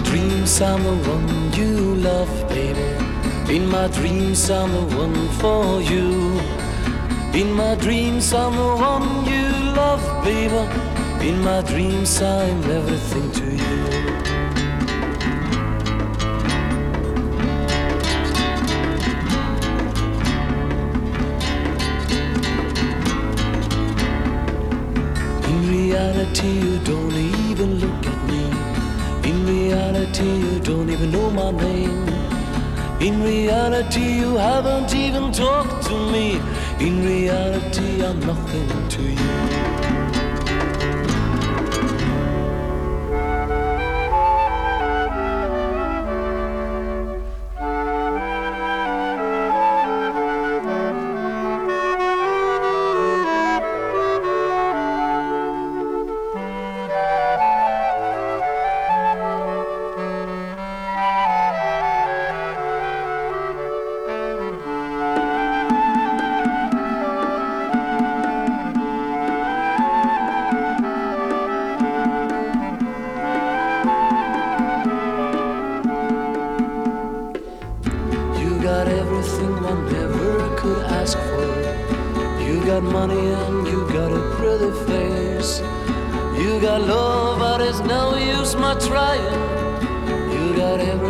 dreams, I'm the one you love, baby. In my dreams, I'm the one for you. In my dreams, I'm the one you love, baby. In my dreams, I'm everything to you. In reality, you don't even look reality, you don't even know my name. In reality, you haven't even talked to me. In reality, I'm nothing to you. got everything one ever could ask for. You got money and you got a pretty face. You got love, but it's no use my trying. You got everything.